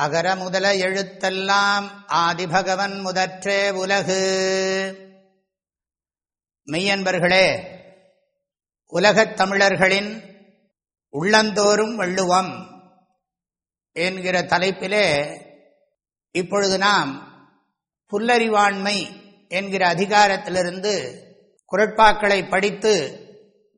அகர முதல எழுத்தெல்லாம் ஆதிபகவன் முதற்றே உலகு. மெய்யன்பர்களே உலகத் தமிழர்களின் உள்ளந்தோறும் வள்ளுவம் என்கிற தலைப்பிலே இப்பொழுது நாம் புல்லறிவாண்மை என்கிற அதிகாரத்திலிருந்து குரட்பாக்களை படித்து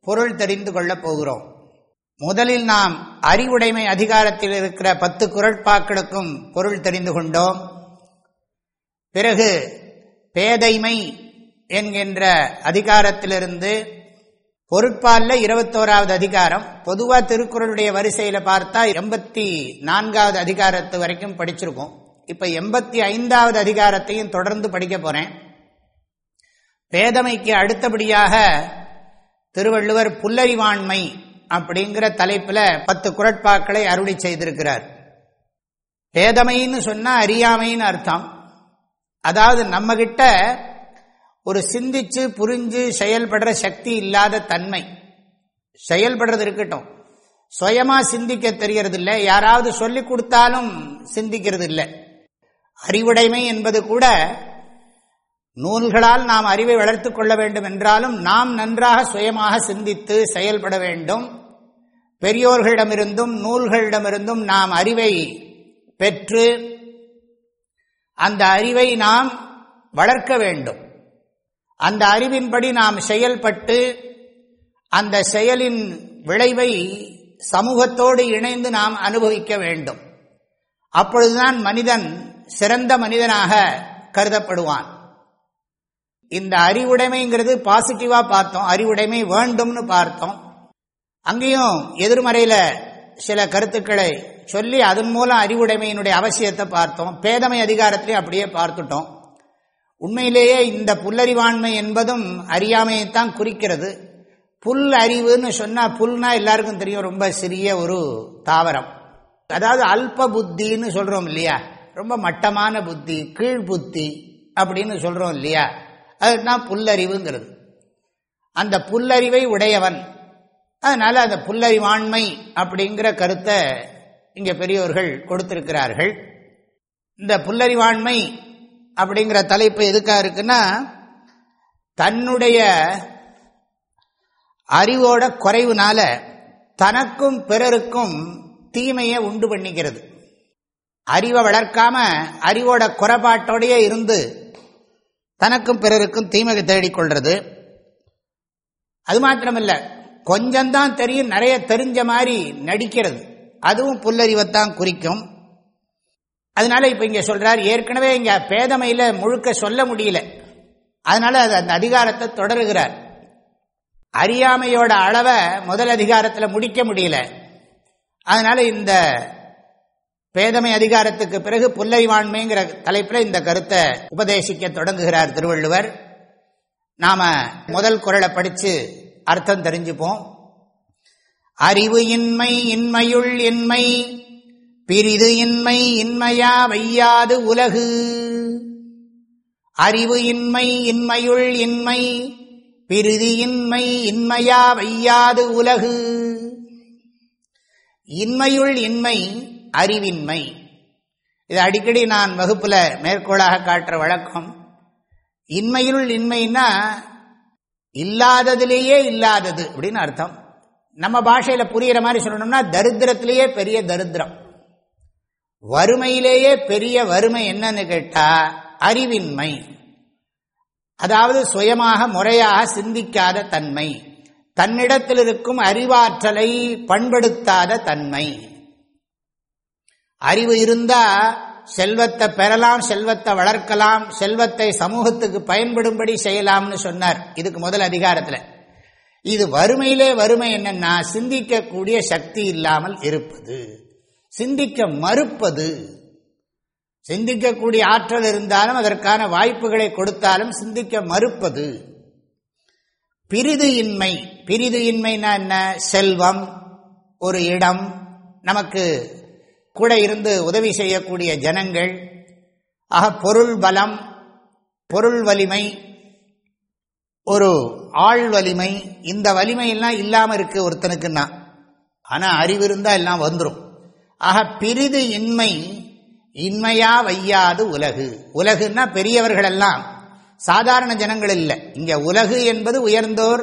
பொருள் தெரிந்து கொள்ளப் போகிறோம். முதலில் நாம் அறிவுடைமை அதிகாரத்தில் இருக்கிற பத்து குரட்பாக்களுக்கும் பொருள் தெரிந்து கொண்டோம். பிறகு பேதைமை என்கின்ற அதிகாரத்திலிருந்து பொருட்பாலில் இருபத்தோராவது அதிகாரம் பொதுவாக திருக்குறளுடைய வரிசையில் பார்த்தா எண்பத்தி நான்காவது அதிகாரத்து வரைக்கும் படிச்சிருக்கோம். இப்போ எண்பத்தி ஐந்தாவது அதிகாரத்தையும் தொடர்ந்து படிக்க போகிறேன் பேதமைக்கு அடுத்தபடியாக திருவள்ளுவர் புல்லறிவாண்மை அப்படிங்கிற தலைப்பில் பத்து குரட்பாக்களை அருளி செய்திருக்கிறார். பேதமைன்னு சொன்னா அறியாமைன்னு அர்த்தம். அதாவது நம்ம கிட்ட ஒரு சிந்திச்சு புரிஞ்சு செயல்படுற சக்தி இல்லாத தன்மை. செயல்படுறது இருக்கட்டும். சுயமா சிந்திக்க தெரியறது இல்லை யாராவது சொல்லி கொடுத்தாலும் சிந்திக்கிறது இல்லை அறிவுடைமை என்பது கூட நூல்களால் நாம் அறிவை வளர்த்து கொள்ள வேண்டும் என்றாலும் நாம் நன்றாக சுயமாக சிந்தித்து செயல்பட வேண்டும். பெரியோர்களிடமிருந்தும் நூல்களிடமிருந்தும் நாம் அறிவை பெற்று அந்த அறிவை நாம் வளர்க்க வேண்டும். அந்த அறிவின்படி நாம் செயல்பட்டு அந்த செயலின் விளைவை சமூகத்தோடு இணைந்து நாம் அனுபவிக்க வேண்டும். அப்பொழுதுதான் மனிதன் சிறந்த மனிதனாக கருதப்படுவான். இந்த அறிவுடைமைங்கிறது பாசிட்டிவா பார்த்தோம் அறிவுடைமை வேண்டும்னு பார்த்தோம். அங்கேயும் எதிர்மறையில் சில கருத்துக்களை சொல்லி அதன் மூலம் அறிவுடைமையினுடைய அவசியத்தை பார்த்தோம். பேதமை அதிகாரத்திலையும் அப்படியே பார்த்துட்டோம். உண்மையிலேயே இந்த புல்லறிவாண்மை என்பதும் அறியாமையைத்தான் குறிக்கிறது. புல் அறிவுன்னு சொன்னால் புல்னா எல்லாருக்கும் தெரியும் ரொம்ப சிறிய ஒரு தாவரம். அதாவது அல்ப புத்தின்னு சொல்கிறோம் இல்லையா? ரொம்ப மட்டமான புத்தி கீழ் புத்தி அப்படின்னு சொல்கிறோம் இல்லையா? அதுதான் புல்லறிவுங்கிறது. அந்த புல்லறிவை உடையவன். அதனால அந்த புல்லறிவாண்மை அப்படிங்கிற கருத்தை இங்கே பெரியோர்கள் கொடுத்திருக்கிறார்கள். இந்த புல்லறிவாண்மை அப்படிங்கிற தலைப்பு எதுக்காக இருக்குன்னா தன்னுடைய அறிவோட குறைவுனால தனக்கும் பிறருக்கும் தீமையை உண்டு பண்ணிக்கிறது. அறிவை வளர்க்காம அறிவோட குறைபாட்டோடையே இருந்து தனக்கும் பிறருக்கும் தீமை தேடிக்கொள்றது. அது மாத்திரமில்லை கொஞ்சம்தான் தெரியும் நிறைய தெரிஞ்ச மாதிரி நடிக்கிறது. அதுவும் புல்லறிவைத்தான் குறிக்கும். அதனால இப்ப இங்க சொல்றார் ஏற்கனவே இங்க பேதமையில முழுக்க சொல்ல முடியல. அதனால அது அந்த அதிகாரத்தை தொடருகிறார். அறியாமையோட அளவை முதல் அதிகாரத்தில் முடிக்க முடியல. அதனால இந்த பேதமை அதிகாரத்துக்கு பிறகு புல்லைவாண்மைங்கிற தலைப்பில் இந்த கருத்தை உபதேசிக்க தொடங்குகிறார் திருவள்ளுவர். நாம முதல் குரலை படித்து அர்த்தம் தெரிஞ்சுப்போம். அறிவு இன்மை இன்மையுள் இன்மை பிரிது இன்மை இன்மையா வையாது உலகு. அறிவு இன்மை இன்மையுள் இன்மை பிரிதி இன்மை இன்மையா வையாது உலகு. இன்மையுள் இன்மை அறிவின்மை. இது அடிக்கடி நான் வகுப்புல மேற்கோளாக காட்டுற வழக்கம். இன்மையுள் இன்மைன்னா இல்லாததிலேயே இல்லாதது அப்படின்னு அர்த்தம். நம்ம பாஷையில் புரிகிற மாதிரி சொல்லணும்னா தரித்திரத்திலேயே பெரிய தரித்திரம். வறுமையிலேயே பெரிய வறுமை என்னன்னு கேட்டால் அறிவின்மை. அதாவது சுயமாக முறையாக சிந்திக்காத தன்மை. தன்னிடத்தில் இருக்கும் அறிவாற்றலை பண்படுத்தாத தன்மை. அறிவு இருந்தால் செல்வத்தை பெறலாம் செல்வத்தை வளர்க்கலாம் செல்வத்தை சமூகத்துக்கு பயன்படும்படி செய்யலாம்னு சொன்னார். இதுக்கு முதல் அதிகாரத்தில். இது வறுமையிலே வறுமை என்னன்னா சிந்திக்கக்கூடிய சக்தி இல்லாமல் இருப்பது. சிந்திக்க மறுப்பது. சிந்திக்கக்கூடிய ஆற்றல் இருந்தாலும் அதற்கான வாய்ப்புகளை கொடுத்தாலும் சிந்திக்க மறுப்பது. பிரிது இன்மை பிரிது இன்மைனா என்ன? செல்வம் ஒரு இடம் நமக்கு கூட இருந்து உதவி செய்யக்கூடிய ஜனங்கள் ஆக பொருள் பலம் பொருள் வலிமை ஒரு ஆள் வலிமை இந்த வலிமையெல்லாம் இல்லாமல் இருக்கு ஒருத்தனுக்குன்னா. ஆனால் அறிவு இருந்தால் எல்லாம் வந்துடும் ஆக பிரிது இன்மை இன்மையா வையாது உலகு. உலகுன்னா பெரியவர்கள் எல்லாம் சாதாரண ஜனங்கள் இல்லை. இங்க உலகு என்பது உயர்ந்தோர்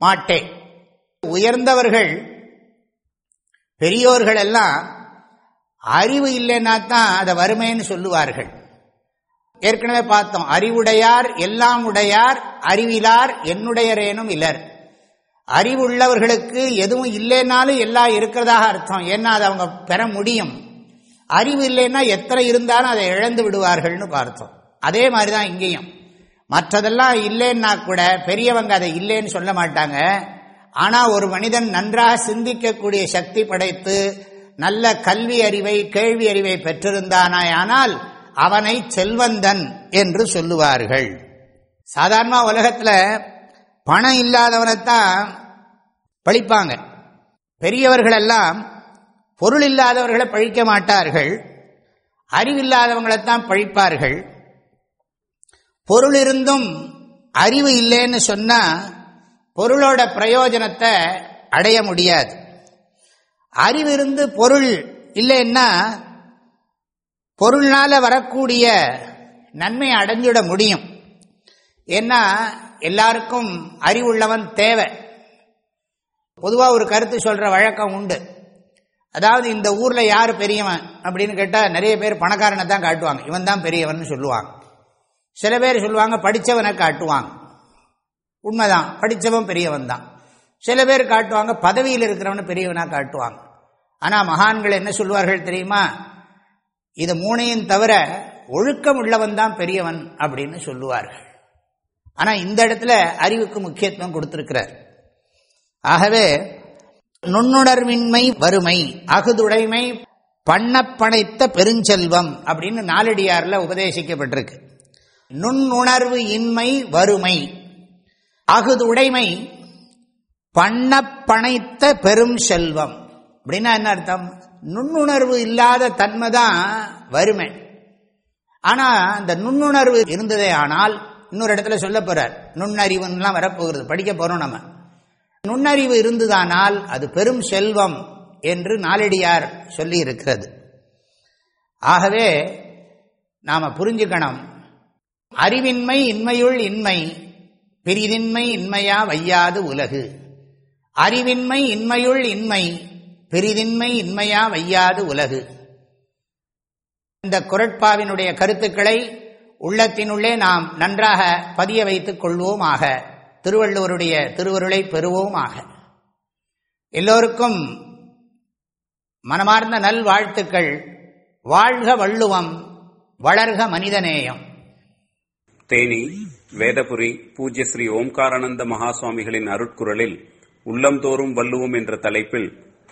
மாட்டே. உயர்ந்தவர்கள் பெரியோர்கள் எல்லாம் அறிவு இல்லைன்னா தான் அதை வறுமைன்னு சொல்லுவார்கள். ஏற்கனவே பார்த்தோம் அறிவுடையார் எல்லாம் உடையார் அறிவிலார் என்னுடையரேனும் இல்லர் அறிவுள்ளவர்களுக்கு எதுவும் இல்லைன்னாலும் எல்லாம் இருக்கிறதாக அர்த்தம். ஏன்னா அதை அவங்க பெற முடியும். அறிவு இல்லைன்னா எத்தனை இருந்தாலும் அதை இழந்து விடுவார்கள்னு பார்த்தோம். அதே மாதிரி தான் இங்கேயும். மற்றதெல்லாம் இல்லைன்னா கூட பெரியவங்க அதை இல்லைன்னு சொல்ல மாட்டாங்க. ஆனால் ஒரு மனிதன் நன்றாக சிந்திக்கக்கூடிய சக்தி படைத்து நல்ல கல்வி அறிவை கேள்வி அறிவை பெற்றிருந்தானாயானால் அவனை செல்வந்தன் என்று சொல்லுவார்கள். சாதாரண உலகத்தில் பணம் இல்லாதவனைத்தான் பழிப்பாங்க. பெரியவர்களெல்லாம் பொருள் இல்லாதவர்களை பழிக்க மாட்டார்கள். அறிவில்லாதவங்களைத்தான் பழிப்பார்கள். பொருள் இருந்தும் அறிவு இல்லைன்னு சொன்னால் பொருளோட பிரயோஜனத்தை அடைய முடியாது. அறிவிருந்து பொருள் இல்லைன்னா பொருள்னால வரக்கூடிய நன்மை அடைஞ்சிட முடியும். ஏன்னா எல்லாருக்கும் அறிவுள்ளவன் தேவை. பொதுவாக ஒரு கருத்து சொல்ற வழக்கம் உண்டு. அதாவது இந்த ஊர்ல யார் பெரியவன் அப்படின்னு கேட்டால் நிறைய பேர் பணக்காரனை தான் காட்டுவாங்க. இவன் தான் பெரியவன் சொல்லுவாங்க. சில பேர் சொல்லுவாங்க படித்தவனை காட்டுவாங்க. உண்மைதான். படித்தவன் பெரியவன் தான். சில பேர் காட்டுவாங்க பதவியில் இருக்கிறவனை பெரியவனாக காட்டுவாங்க. ஆனால் மகான்கள் என்ன சொல்வார்கள் தெரியுமா? இது மூணையும் தவிர ஒழுக்கம் உள்ளவன் தான் பெரியவன் அப்படின்னு சொல்லுவார்கள். ஆனால் இந்த இடத்துல அறிவுக்கு முக்கியத்துவம் கொடுத்திருக்கிறார். ஆகவே நுண்ணுணர்வின்மை வறுமை அகுதுடைமை பண்ணப்பனைத்த பெருஞ்செல்வம் அப்படின்னு நாலடியாரில் உபதேசிக்கப்பட்டிருக்கு. நுண்ணுணர்வு இன்மை வறுமை அகுதுடைமை பண்ணப்பனைத்த பெரும் செல்வம். அப்படின்னா என்ன அர்த்தம்? நுண்ணுணர்வு இல்லாத தன்மை தான் வறுமை. ஆனால் அந்த நுண்ணுணர்வு இருந்ததே ஆனால் இன்னொரு இடத்துல சொல்ல போறார். நுண்ணறிவுலாம் வரப்போகிறது. படிக்க போறோம் நம்ம. நுண்ணறிவு இருந்ததானால் அது பெரும் செல்வம் என்று நாளடியார் சொல்லி இருக்கிறது ஆகவே நாம புரிஞ்சுக்கணும். அறிவின்மை இன்மையுள் இன்மை பிரிதின்மை இன்மையா வையாது உலகு. அறிவின்மை இன்மையுள் இன்மை பெரிதின்மை இன்மையா வையாது உலகு. இந்த குரட்பாவினுடைய கருத்துக்களை உள்ளத்தினுள்ளே நாம் நன்றாக பதிய வைத்துக் கொள்வோமாக. திருவள்ளுவருடைய திருவருளை பெறுவோமாக. எல்லோருக்கும் மனமார்ந்த நல் வாழ்த்துக்கள் வாழ்க வள்ளுவம் வளர்க மனிதநேயம். தேனி வேதபுரி பூஜ்ய ஸ்ரீ ஓம்காரானந்த மகாசுவாமிகளின் அருட்குரலில் உள்ளம்தோறும் வள்ளுவோம் என்ற தலைப்பில்